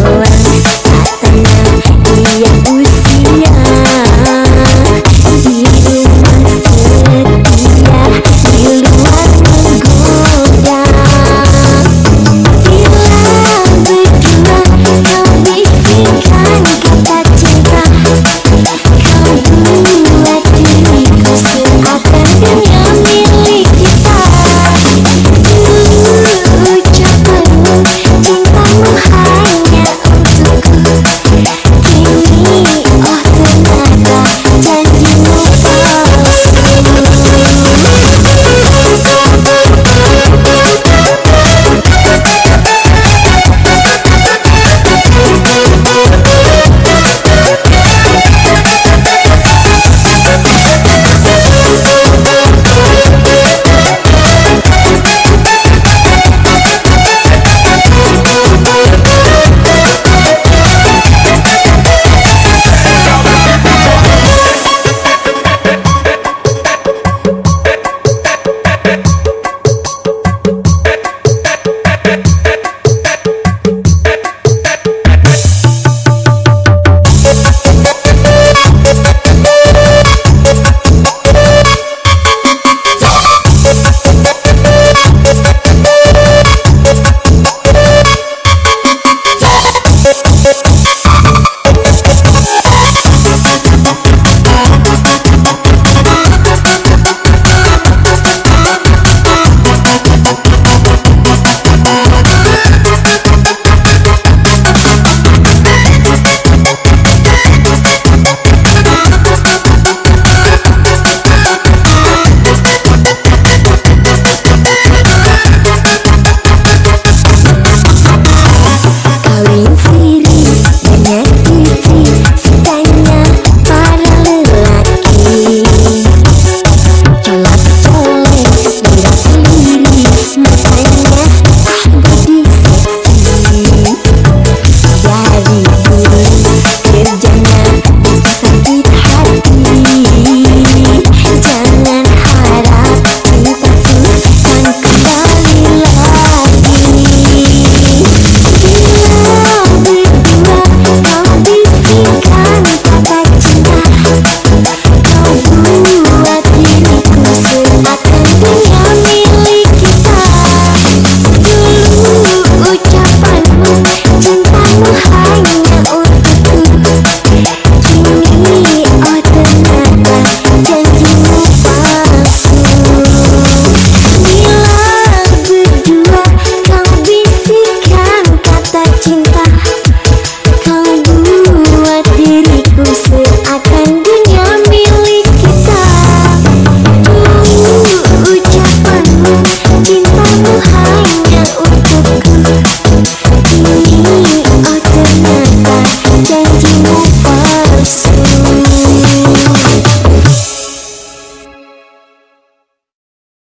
Oh. and me.